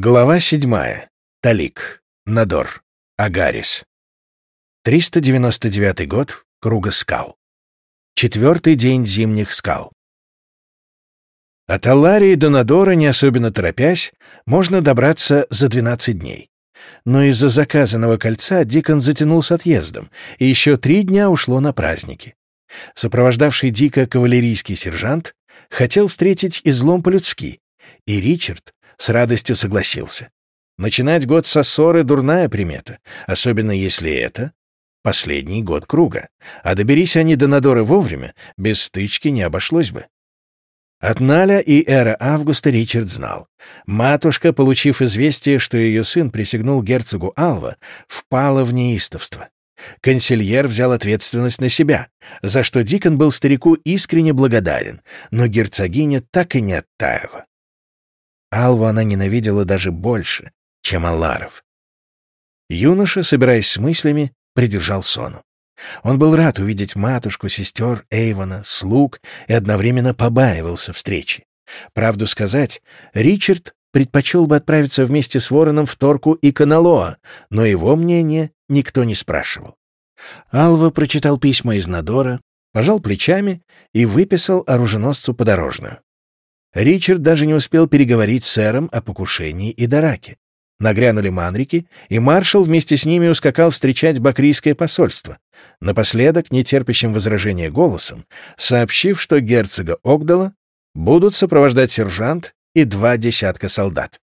Глава седьмая. Талик. Надор. Агарис. 399 год. Круга скал. Четвертый день зимних скал. От Алларии до Надора, не особенно торопясь, можно добраться за 12 дней. Но из-за заказанного кольца Дикон затянул с отъездом, и еще три дня ушло на праздники. Сопровождавший Дика кавалерийский сержант хотел встретить излом по-людски, и Ричард с радостью согласился. Начинать год со ссоры — дурная примета, особенно если это последний год круга. А доберись они до Надоры вовремя, без стычки не обошлось бы. От Наля и Эра Августа Ричард знал. Матушка, получив известие, что ее сын присягнул герцогу Алва, впала в неистовство. Консильер взял ответственность на себя, за что Дикон был старику искренне благодарен, но герцогиня так и не оттаяла. Алву она ненавидела даже больше, чем Алларов. Юноша, собираясь с мыслями, придержал сону. Он был рад увидеть матушку, сестер, Эйвона, слуг и одновременно побаивался встречи. Правду сказать, Ричард предпочел бы отправиться вместе с Вороном в Торку и Каналоа, но его мнение никто не спрашивал. Алва прочитал письма из Надора, пожал плечами и выписал оруженосцу подорожную. Ричард даже не успел переговорить с сэром о покушении и Дараке. Нагрянули манрики, и маршал вместе с ними ускакал встречать бакрийское посольство, напоследок, нетерпящим возражения голосом, сообщив, что герцога Огдала будут сопровождать сержант и два десятка солдат.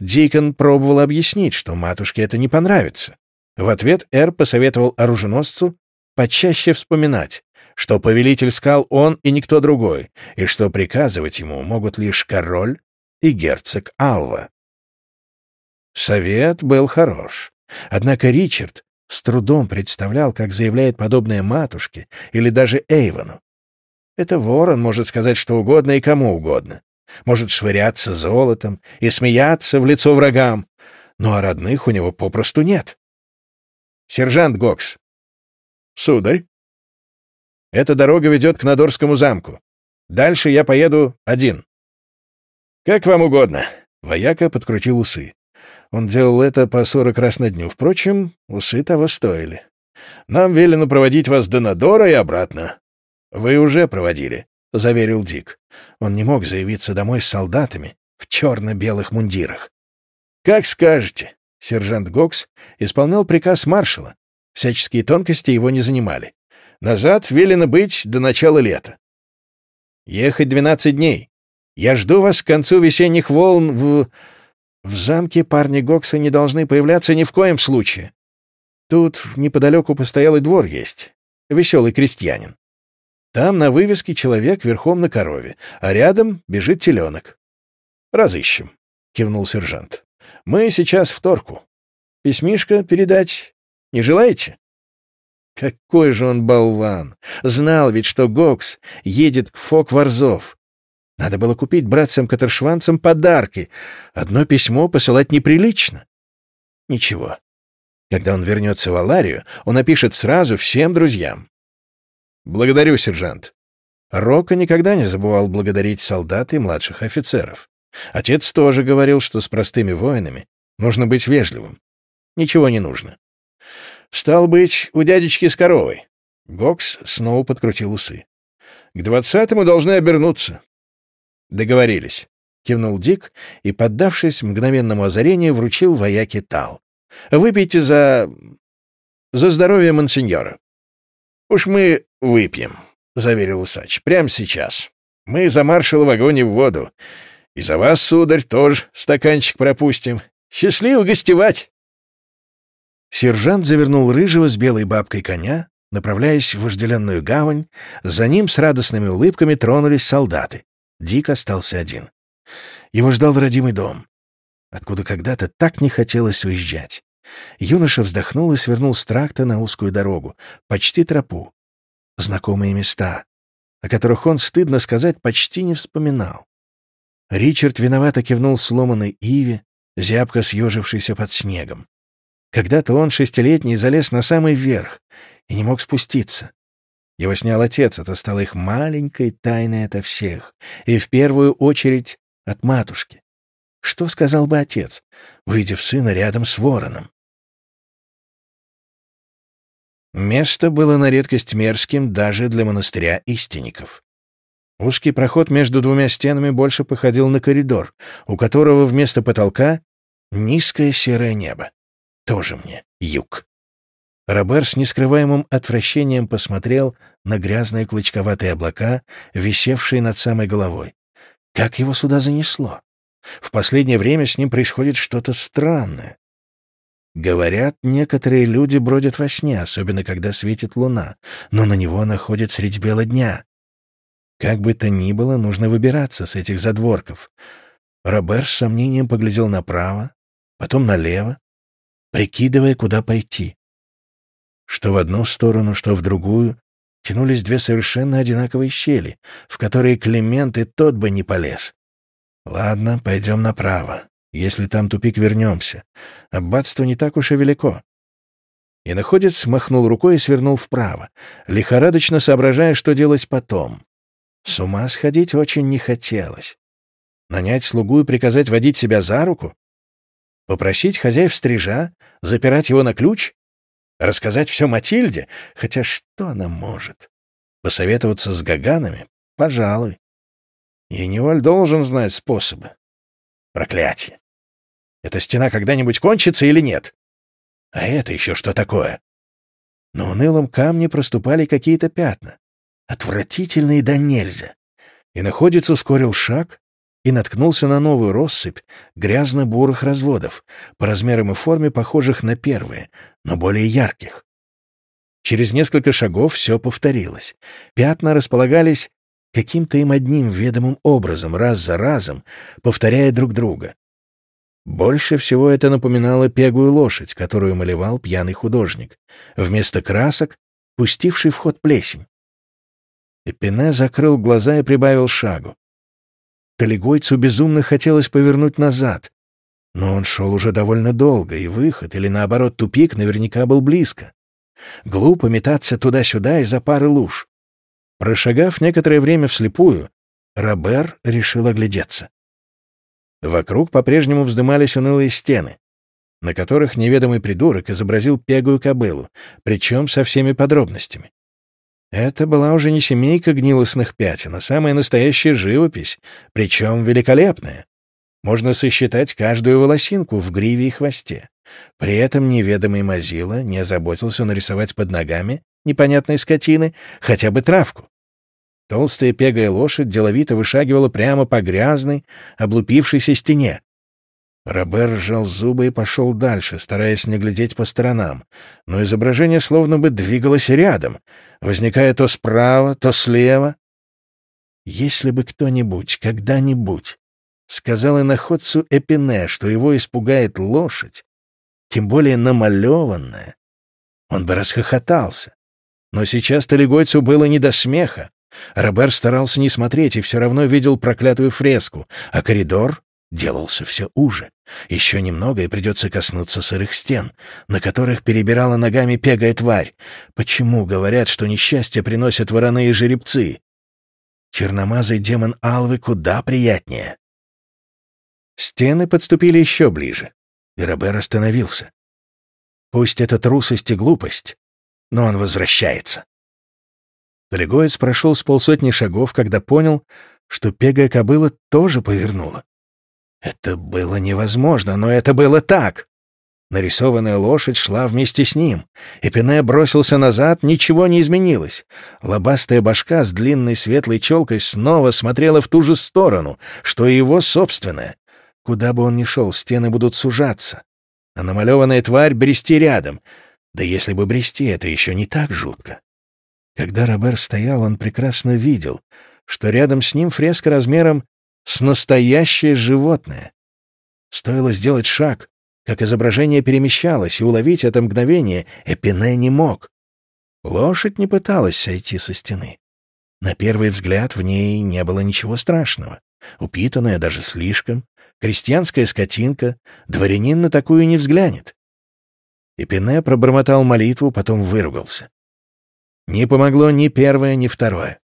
Дикон пробовал объяснить, что матушке это не понравится. В ответ Эр посоветовал оруженосцу почаще вспоминать, что повелитель скал он и никто другой, и что приказывать ему могут лишь король и герцог Алва. Совет был хорош. Однако Ричард с трудом представлял, как заявляет подобное матушке или даже Эйвону. Это ворон может сказать что угодно и кому угодно. Может швыряться золотом и смеяться в лицо врагам, но а родных у него попросту нет. «Сержант Гокс». «Сударь?» Эта дорога ведет к Надорскому замку. Дальше я поеду один». «Как вам угодно». Вояка подкрутил усы. Он делал это по сорок раз на дню. Впрочем, усы того стоили. «Нам велено проводить вас до Надора и обратно». «Вы уже проводили», — заверил Дик. Он не мог заявиться домой с солдатами в черно-белых мундирах. «Как скажете». Сержант Гокс исполнял приказ маршала. Всяческие тонкости его не занимали. Назад велено быть до начала лета. Ехать двенадцать дней. Я жду вас к концу весенних волн в... В замке парни Гокса не должны появляться ни в коем случае. Тут неподалеку постоялый двор есть. Веселый крестьянин. Там на вывеске человек верхом на корове, а рядом бежит теленок. «Разыщем», — кивнул сержант. «Мы сейчас в Торку. Письмишко передать не желаете?» Какой же он болван! Знал ведь, что Гокс едет к Фок-Варзов. Надо было купить братцам-катершванцам подарки. Одно письмо посылать неприлично. Ничего. Когда он вернется в Аларию, он напишет сразу всем друзьям. Благодарю, сержант. Рока никогда не забывал благодарить солдат и младших офицеров. Отец тоже говорил, что с простыми воинами нужно быть вежливым. Ничего не нужно. Стал быть, у дядечки с коровой. Гокс снова подкрутил усы. К двадцатому должны обернуться. Договорились. Кивнул Дик и, поддавшись мгновенному озарению, вручил вояке тал. Выпейте за... за здоровье монсеньора. Уж мы выпьем, — заверил усач, — прямо сейчас. Мы за маршала в огонь и в воду. И за вас, сударь, тоже стаканчик пропустим. Счастливо гостевать! Сержант завернул рыжего с белой бабкой коня, направляясь в вожделенную гавань. За ним с радостными улыбками тронулись солдаты. Дик остался один. Его ждал родимый дом, откуда когда-то так не хотелось уезжать. Юноша вздохнул и свернул с тракта на узкую дорогу, почти тропу. Знакомые места, о которых он, стыдно сказать, почти не вспоминал. Ричард виновато кивнул сломанной Иве, зябко съежившейся под снегом. Когда-то он, шестилетний, залез на самый верх и не мог спуститься. Его снял отец, это стало их маленькой тайной ото всех, и в первую очередь от матушки. Что сказал бы отец, увидев сына рядом с вороном? Место было на редкость мерзким даже для монастыря истинников. Узкий проход между двумя стенами больше походил на коридор, у которого вместо потолка низкое серое небо. Тоже мне юг. Робер с нескрываемым отвращением посмотрел на грязные клочковатые облака, висевшие над самой головой. Как его сюда занесло? В последнее время с ним происходит что-то странное. Говорят, некоторые люди бродят во сне, особенно когда светит луна, но на него находят средь бела дня. Как бы то ни было, нужно выбираться с этих задворков. Робер с сомнением поглядел направо, потом налево, прикидывая, куда пойти. Что в одну сторону, что в другую тянулись две совершенно одинаковые щели, в которые Климент и тот бы не полез. Ладно, пойдем направо. Если там тупик, вернемся. Аббатство не так уж и велико. И находец махнул рукой и свернул вправо, лихорадочно соображая, что делать потом. С ума сходить очень не хотелось. Нанять слугу и приказать водить себя за руку? Попросить хозяев стрижа, запирать его на ключ? Рассказать все Матильде? Хотя что она может? Посоветоваться с Гаганами? Пожалуй. Ениваль должен знать способы. Проклятие! Эта стена когда-нибудь кончится или нет? А это еще что такое? На унылом камне проступали какие-то пятна. Отвратительные да нельзя. И находец ускорил шаг и наткнулся на новую россыпь грязно-бурых разводов, по размерам и форме похожих на первые, но более ярких. Через несколько шагов все повторилось. Пятна располагались каким-то им одним ведомым образом, раз за разом, повторяя друг друга. Больше всего это напоминало пегую лошадь, которую малевал пьяный художник, вместо красок пустивший в ход плесень. Эпине закрыл глаза и прибавил шагу. Талигойцу безумно хотелось повернуть назад, но он шел уже довольно долго, и выход, или наоборот тупик, наверняка был близко. Глупо метаться туда-сюда из-за пары луж. Прошагав некоторое время вслепую, Робер решил оглядеться. Вокруг по-прежнему вздымались унылые стены, на которых неведомый придурок изобразил пегую кобылу, причем со всеми подробностями. Это была уже не семейка гнилостных пятен, а самая настоящая живопись, причем великолепная. Можно сосчитать каждую волосинку в гриве и хвосте. При этом неведомый Мазила не озаботился нарисовать под ногами непонятной скотины хотя бы травку. Толстая пегая лошадь деловито вышагивала прямо по грязной, облупившейся стене. Робер сжал зубы и пошел дальше, стараясь не глядеть по сторонам, но изображение словно бы двигалось рядом, возникая то справа, то слева. Если бы кто-нибудь, когда-нибудь, сказал иноходцу Эпине, что его испугает лошадь, тем более намалеванная, он бы расхохотался. Но сейчас Талигойцу было не до смеха. Робер старался не смотреть и все равно видел проклятую фреску, а коридор делался все уже. Еще немного, и придется коснуться сырых стен, на которых перебирала ногами пегая тварь. Почему говорят, что несчастье приносят вороны и жеребцы? Черномазый демон Алвы куда приятнее. Стены подступили еще ближе, и Робер остановился. Пусть это трусость и глупость, но он возвращается. Долегоец прошел с полсотни шагов, когда понял, что пегая кобыла тоже повернула. Это было невозможно, но это было так. Нарисованная лошадь шла вместе с ним. Эпине бросился назад, ничего не изменилось. Лобастая башка с длинной светлой челкой снова смотрела в ту же сторону, что и его собственная. Куда бы он ни шел, стены будут сужаться. А намалеванная тварь брести рядом. Да если бы брести, это еще не так жутко. Когда Робер стоял, он прекрасно видел, что рядом с ним фреска размером с настоящее животное. Стоило сделать шаг, как изображение перемещалось, и уловить это мгновение Эпине не мог. Лошадь не пыталась сойти со стены. На первый взгляд в ней не было ничего страшного. Упитанная даже слишком, крестьянская скотинка, дворянин на такую не взглянет. Эпине пробормотал молитву, потом выругался. Не помогло ни первое, ни второе.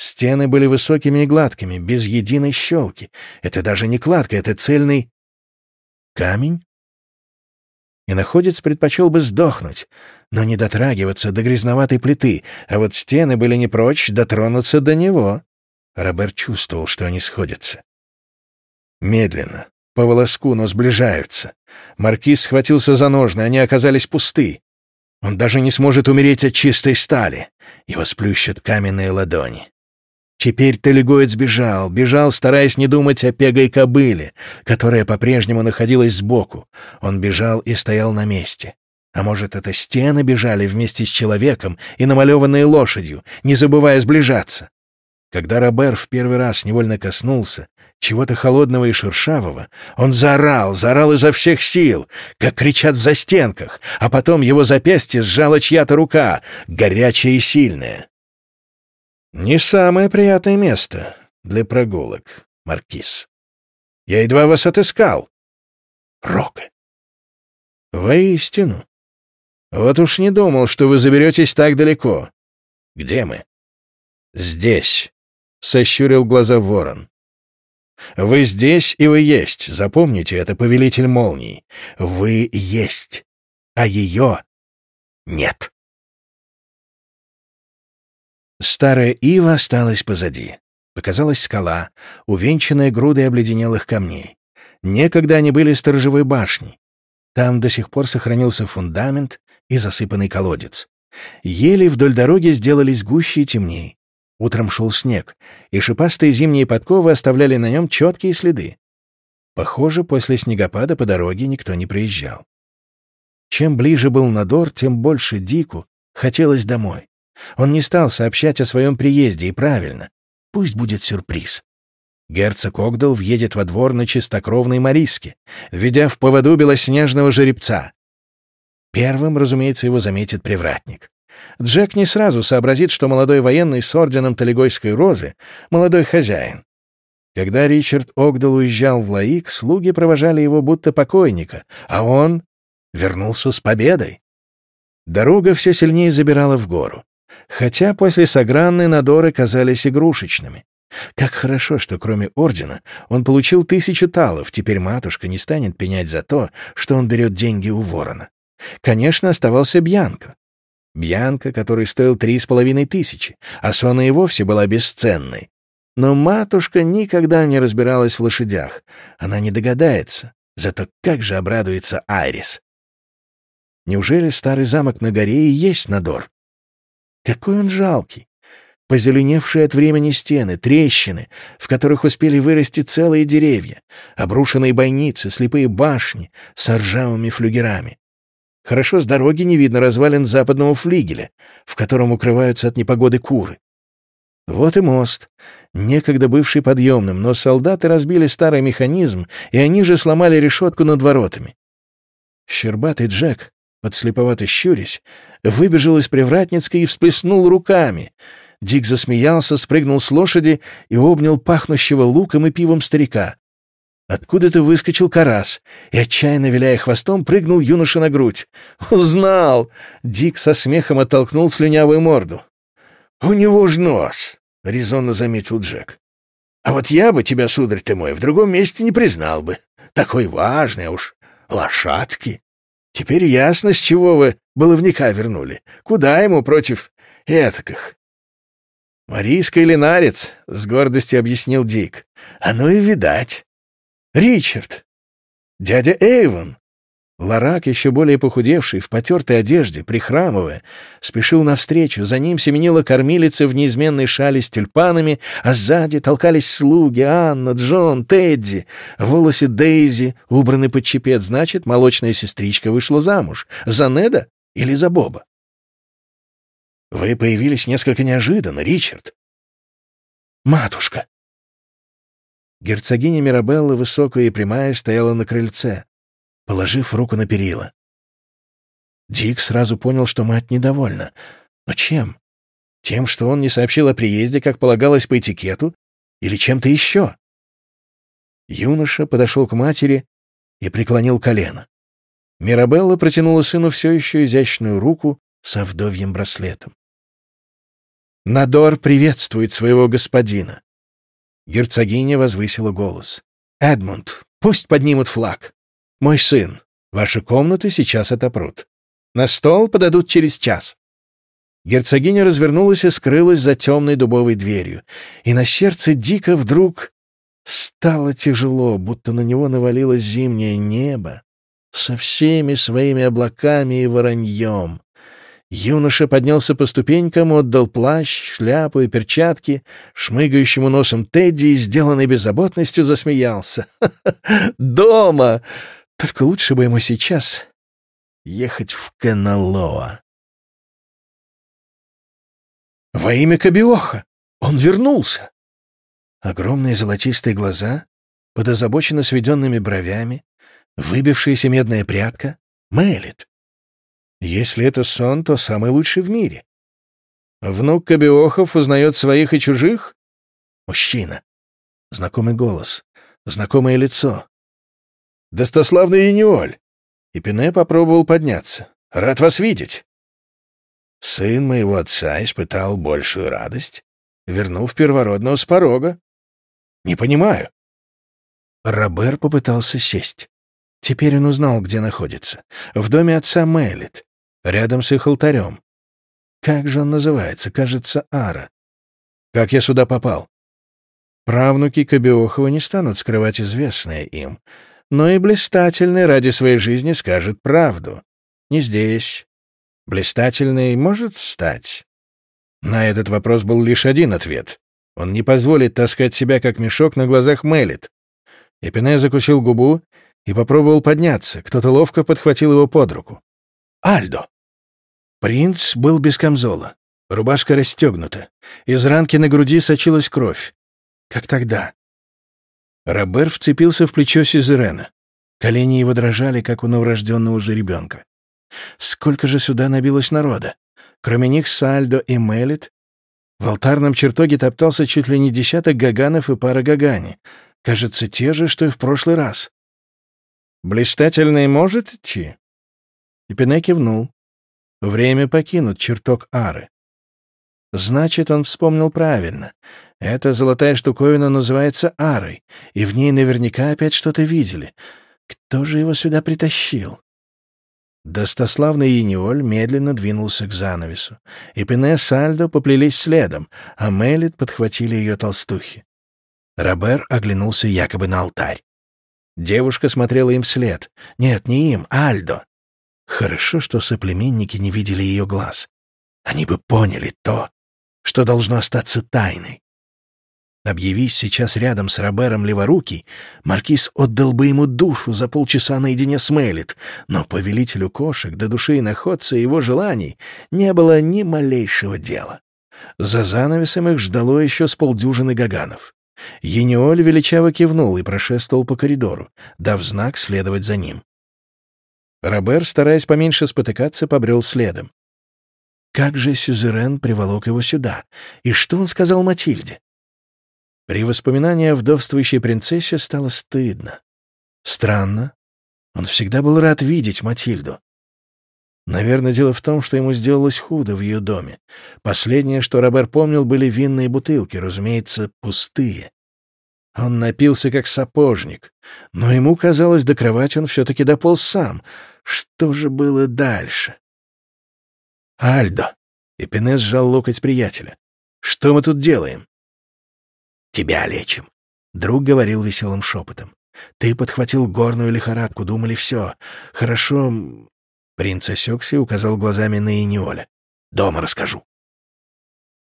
Стены были высокими и гладкими, без единой щелки. Это даже не кладка, это цельный... Камень? И находец предпочел бы сдохнуть, но не дотрагиваться до грязноватой плиты, а вот стены были не прочь дотронуться до него. Роберт чувствовал, что они сходятся. Медленно, по волоску, но сближаются. Маркиз схватился за ножны, они оказались пусты. Он даже не сможет умереть от чистой стали. Его сплющат каменные ладони. Теперь Талигоец бежал, бежал, стараясь не думать о пегой кобыле, которая по-прежнему находилась сбоку. Он бежал и стоял на месте. А может, это стены бежали вместе с человеком и намалеванные лошадью, не забывая сближаться? Когда Робер в первый раз невольно коснулся чего-то холодного и шершавого, он заорал, заорал изо всех сил, как кричат в застенках, а потом его запястье сжала чья-то рука, горячая и сильная. Не самое приятное место для прогулок, Маркиз. Я едва вас отыскал. Рока. Воистину. Вот уж не думал, что вы заберетесь так далеко. Где мы? Здесь. Сощурил глаза ворон. Вы здесь, и вы есть. Запомните, это повелитель молний. Вы есть, а ее нет. Старая ива осталась позади. Показалась скала, увенчанная грудой обледенелых камней. Некогда они были сторожевой башней. Там до сих пор сохранился фундамент и засыпанный колодец. Ели вдоль дороги сделались гуще и темней. Утром шел снег, и шипастые зимние подковы оставляли на нем четкие следы. Похоже, после снегопада по дороге никто не приезжал. Чем ближе был Надор, тем больше Дику хотелось домой. Он не стал сообщать о своем приезде, и правильно. Пусть будет сюрприз. Герцог Огдал въедет во двор на чистокровной Мариске, ведя в поводу белоснежного жеребца. Первым, разумеется, его заметит привратник. Джек не сразу сообразит, что молодой военный с орденом Талигойской розы — молодой хозяин. Когда Ричард Огдал уезжал в Лаик, слуги провожали его будто покойника, а он вернулся с победой. Дорога все сильнее забирала в гору. Хотя после Сагранны надоры казались игрушечными. Как хорошо, что кроме ордена он получил тысячу талов, теперь матушка не станет пенять за то, что он берет деньги у ворона. Конечно, оставался Бьянко. Бьянка, который стоил три с половиной тысячи, а Сона и вовсе была бесценной. Но матушка никогда не разбиралась в лошадях. Она не догадается. Зато как же обрадуется Айрис. Неужели старый замок на горе и есть Надор? Какой он жалкий! Позеленевшие от времени стены, трещины, в которых успели вырасти целые деревья, обрушенные бойницы, слепые башни с ржавыми флюгерами. Хорошо с дороги не видно развалин западного флигеля, в котором укрываются от непогоды куры. Вот и мост, некогда бывший подъемным, но солдаты разбили старый механизм, и они же сломали решетку над воротами. Щербатый Джек подслеповато щурясь, выбежал из Привратницкой и всплеснул руками. Дик засмеялся, спрыгнул с лошади и обнял пахнущего луком и пивом старика. Откуда-то выскочил карас и, отчаянно виляя хвостом, прыгнул юноша на грудь. «Узнал!» — Дик со смехом оттолкнул слюнявую морду. «У него ж нос!» — резонно заметил Джек. «А вот я бы тебя, сударь ты мой, в другом месте не признал бы. Такой важный, а уж лошадки!» Теперь ясно, с чего вы баловника вернули. Куда ему против этаких? «Марийский линарец», — с гордостью объяснил Дик. «А ну и видать. Ричард. Дядя Эйвон. Ларак, еще более похудевший, в потертой одежде, прихрамывая, спешил навстречу. За ним семенила кормилица в неизменной шале с тюльпанами, а сзади толкались слуги Анна, Джон, Тедди. В волосе Дейзи убраны под чепец, значит, молочная сестричка вышла замуж. За Неда или за Боба? Вы появились несколько неожиданно, Ричард. Матушка. Герцогиня Мирабелла, высокая и прямая, стояла на крыльце положив руку на перила. Дик сразу понял, что мать недовольна. Но чем? Тем, что он не сообщил о приезде, как полагалось по этикету, или чем-то еще? Юноша подошел к матери и преклонил колено. Мирабелла протянула сыну все еще изящную руку со вдовьим браслетом. Надор приветствует своего господина. Герцогиня возвысила голос. «Эдмунд, пусть поднимут флаг. Мой сын, ваши комнаты сейчас отопрут. На стол подадут через час». Герцогиня развернулась и скрылась за темной дубовой дверью, и на сердце дико вдруг стало тяжело, будто на него навалилось зимнее небо со всеми своими облаками и вороньем. Юноша поднялся по ступенькам, отдал плащ, шляпу и перчатки, шмыгающему носом Тедди и, сделанной беззаботностью, засмеялся. «Дома! Только лучше бы ему сейчас ехать в Каналоа». «Во имя Кабиоха! Он вернулся!» Огромные золотистые глаза, под озабоченно сведенными бровями, выбившаяся медная прядка — Мэлит. Если это сон, то самый лучший в мире. Внук Кабиохов узнает своих и чужих? Мужчина. Знакомый голос. Знакомое лицо. Достославный Яниоль. И попробовал подняться. Рад вас видеть. Сын моего отца испытал большую радость, вернув первородного с порога. Не понимаю. Робер попытался сесть. Теперь он узнал, где находится. В доме отца Мэлит рядом с их алтарем. Как же он называется? Кажется, Ара. Как я сюда попал? Правнуки Кобиохова не станут скрывать известное им, но и блистательный ради своей жизни скажет правду. Не здесь. Блистательный может стать. На этот вопрос был лишь один ответ. Он не позволит таскать себя, как мешок, на глазах Мелит. Эпине закусил губу и попробовал подняться. Кто-то ловко подхватил его под руку. Альдо. Принц был без камзола. Рубашка расстегнута. Из ранки на груди сочилась кровь. Как тогда. Робер вцепился в плечо Сизерена. Колени его дрожали, как у новорожденного жеребенка. Сколько же сюда набилось народа? Кроме них Сальдо и Мелит. В алтарном чертоге топтался чуть ли не десяток гаганов и пара гагани. Кажется, те же, что и в прошлый раз. «Блистательный может идти?» И Пене кивнул. Время покинуть чертог Ары. Значит, он вспомнил правильно. Эта золотая штуковина называется Арой, и в ней наверняка опять что-то видели. Кто же его сюда притащил? Достославный Ениоль медленно двинулся к занавесу, и Пене с Альдо поплелись следом, а Мелит подхватили ее толстухи. Робер оглянулся якобы на алтарь. Девушка смотрела им вслед. Нет, не им, Альдо. Хорошо, что соплеменники не видели ее глаз. Они бы поняли то, что должно остаться тайной. Объявись сейчас рядом с Робером Леворукий, Маркиз отдал бы ему душу за полчаса наедине с Мелит, но повелителю кошек до души и находца его желаний не было ни малейшего дела. За занавесом их ждало еще с полдюжины гаганов. Ениоль величаво кивнул и прошествовал по коридору, дав знак следовать за ним. Робер, стараясь поменьше спотыкаться, побрел следом. Как же Сюзерен приволок его сюда? И что он сказал Матильде? При воспоминании о вдовствующей принцессе стало стыдно. Странно. Он всегда был рад видеть Матильду. Наверное, дело в том, что ему сделалось худо в ее доме. Последнее, что Робер помнил, были винные бутылки, разумеется, пустые. Он напился, как сапожник, но ему казалось, до кровати он все-таки дополз сам. Что же было дальше? «Альдо!» — Эпинес сжал локоть приятеля. «Что мы тут делаем?» «Тебя лечим», — друг говорил веселым шепотом. «Ты подхватил горную лихорадку, думали, все. Хорошо...» Принц осекся и указал глазами на Иниоля. «Дома расскажу».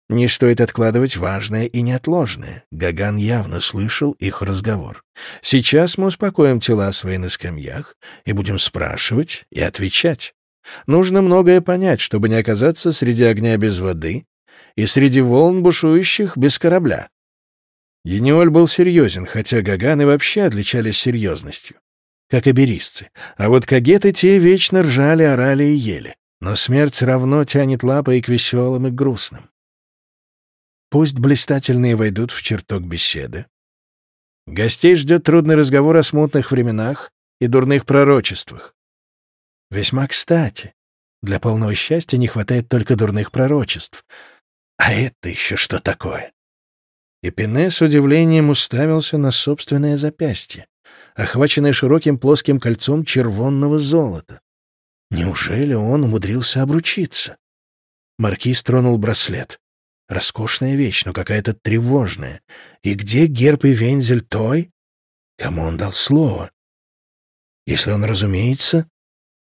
Не стоит откладывать важное и неотложное. Гаган явно слышал их разговор. Сейчас мы успокоим тела свои на скамьях и будем спрашивать и отвечать. Нужно многое понять, чтобы не оказаться среди огня без воды и среди волн бушующих без корабля. Ениоль был серьезен, хотя Гаганы вообще отличались серьезностью, как иберисцы. А вот кагеты те вечно ржали, орали и ели. Но смерть равно тянет лапой к веселым и грустным. Пусть блистательные войдут в чертог беседы. Гостей ждет трудный разговор о смутных временах и дурных пророчествах. Весьма кстати. Для полного счастья не хватает только дурных пророчеств. А это еще что такое? И с удивлением уставился на собственное запястье, охваченное широким плоским кольцом червонного золота. Неужели он умудрился обручиться? Маркиз тронул браслет. Роскошная вещь, но какая-то тревожная. И где герб и вензель той, кому он дал слово? Если он, разумеется,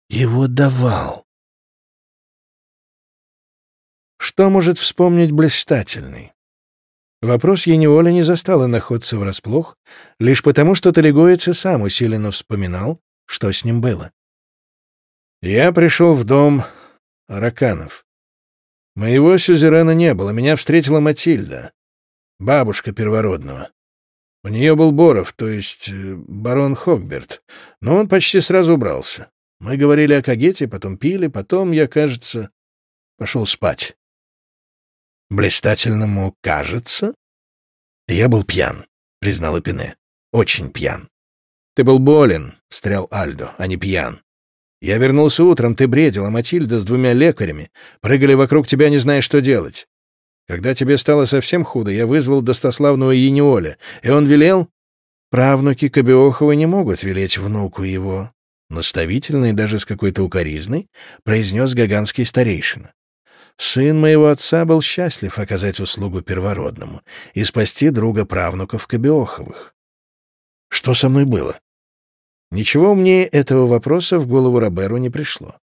его давал. Что может вспомнить блистательный? Вопрос Ениоля не застал находца врасплох, лишь потому, что Талигоец и сам усиленно вспоминал, что с ним было. «Я пришел в дом Араканов. Моего сюзерена не было, меня встретила Матильда, бабушка первородного. У нее был Боров, то есть э, барон Хогберт, но он почти сразу убрался. Мы говорили о Кагете, потом пили, потом, я, кажется, пошел спать. Блистательному кажется? Я был пьян, признал Эпине. Очень пьян. Ты был болен, встрял Альдо, а не пьян. Я вернулся утром, ты бредил, а Матильда с двумя лекарями прыгали вокруг тебя, не зная, что делать. Когда тебе стало совсем худо, я вызвал достославного Ениоля, и он велел... Правнуки Кобиохова не могут велеть внуку его. Наставительно и даже с какой-то укоризной произнес гаганский старейшина. Сын моего отца был счастлив оказать услугу первородному и спасти друга правнуков Кобиоховых. Что со мной было? Ничего умнее этого вопроса в голову Роберу не пришло.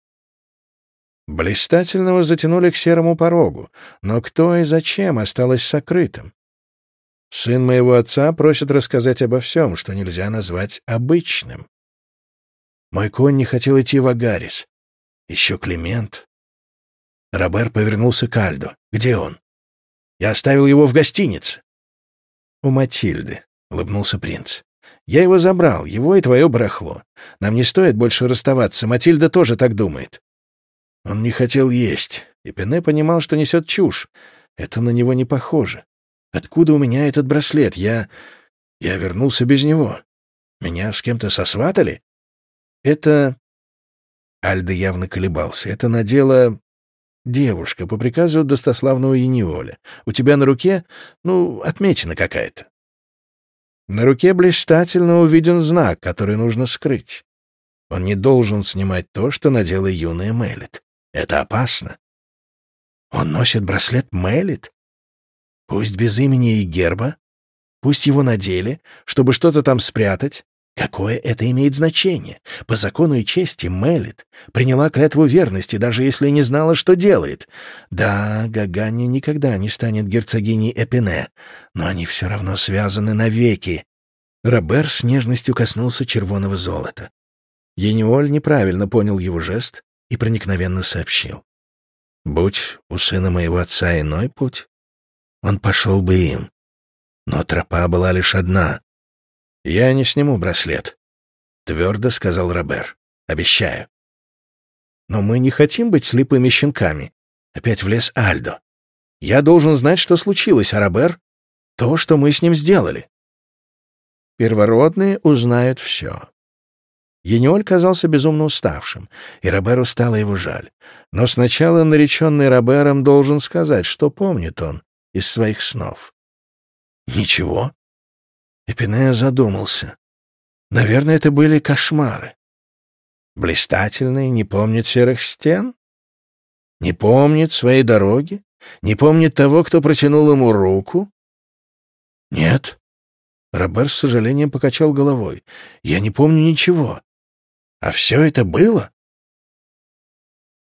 Блистательного затянули к серому порогу, но кто и зачем осталось сокрытым? Сын моего отца просит рассказать обо всем, что нельзя назвать обычным. Мой конь не хотел идти в Агарис. Еще Климент. Робер повернулся к Альдо. «Где он?» «Я оставил его в гостинице». «У Матильды», — улыбнулся принц. Я его забрал, его и твое барахло. Нам не стоит больше расставаться, Матильда тоже так думает». Он не хотел есть, и Пене понимал, что несет чушь. Это на него не похоже. Откуда у меня этот браслет? Я... Я вернулся без него. Меня с кем-то сосватали? Это... Альда явно колебался. Это надела девушка по приказу достославного Яниоля. У тебя на руке, ну, отмечена какая-то. На руке блистательно увиден знак, который нужно скрыть. Он не должен снимать то, что надела юная Мелит. Это опасно. Он носит браслет Мелит? Пусть без имени и герба, пусть его надели, чтобы что-то там спрятать. Какое это имеет значение? По закону и чести Мелит приняла клятву верности, даже если не знала, что делает. Да, Гагани никогда не станет герцогиней Эпине, но они все равно связаны навеки. Робер с нежностью коснулся червоного золота. Ениоль неправильно понял его жест и проникновенно сообщил. «Будь у сына моего отца иной путь, он пошел бы им. Но тропа была лишь одна. Я не сниму браслет», — твердо сказал Робер. «Обещаю». «Но мы не хотим быть слепыми щенками», — опять влез Альдо. «Я должен знать, что случилось, а Робер — то, что мы с ним сделали». Первородные узнают все. Ениоль казался безумно уставшим, и Роберу стало его жаль. Но сначала нареченный Робером должен сказать, что помнит он из своих снов. Ничего. Эпинея задумался. Наверное, это были кошмары. Блистательный не помнит серых стен? Не помнит своей дороги? Не помнит того, кто протянул ему руку? Нет. Робер с сожалением покачал головой. «Я не помню ничего. А все это было?»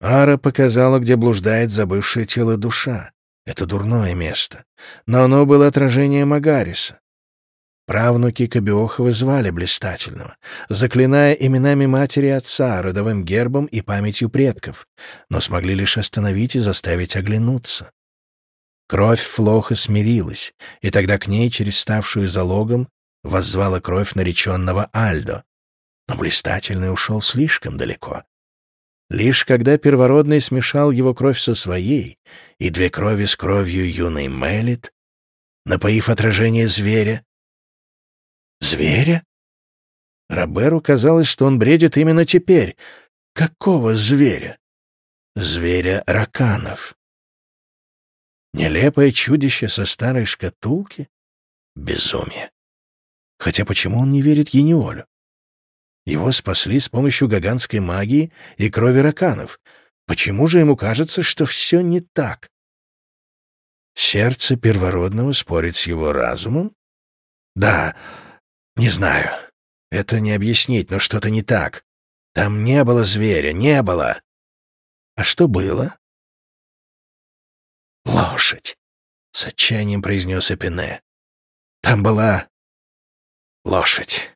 Ара показала, где блуждает забывшее тело душа. Это дурное место. Но оно было отражением Агариса. Правнуки Кобиохова звали Блистательного, заклиная именами матери и отца, родовым гербом и памятью предков, но смогли лишь остановить и заставить оглянуться. Кровь Флоха смирилась, и тогда к ней, через ставшую залогом, воззвала кровь нареченного Альдо. Но блистательный ушел слишком далеко. Лишь когда первородный смешал его кровь со своей, и две крови с кровью юной Мелит, напоив отражение зверя. Зверя? Роберу казалось, что он бредит именно теперь. Какого зверя? Зверя раканов. Нелепое чудище со старой шкатулки? Безумие. Хотя почему он не верит Ениолю? Его спасли с помощью гаганской магии и крови раканов. Почему же ему кажется, что все не так? Сердце первородного спорит с его разумом? Да, не знаю. Это не объяснить, но что-то не так. Там не было зверя, не было. А что было? Лошадь, с отчаянием произнес Эпине. Там была лошадь.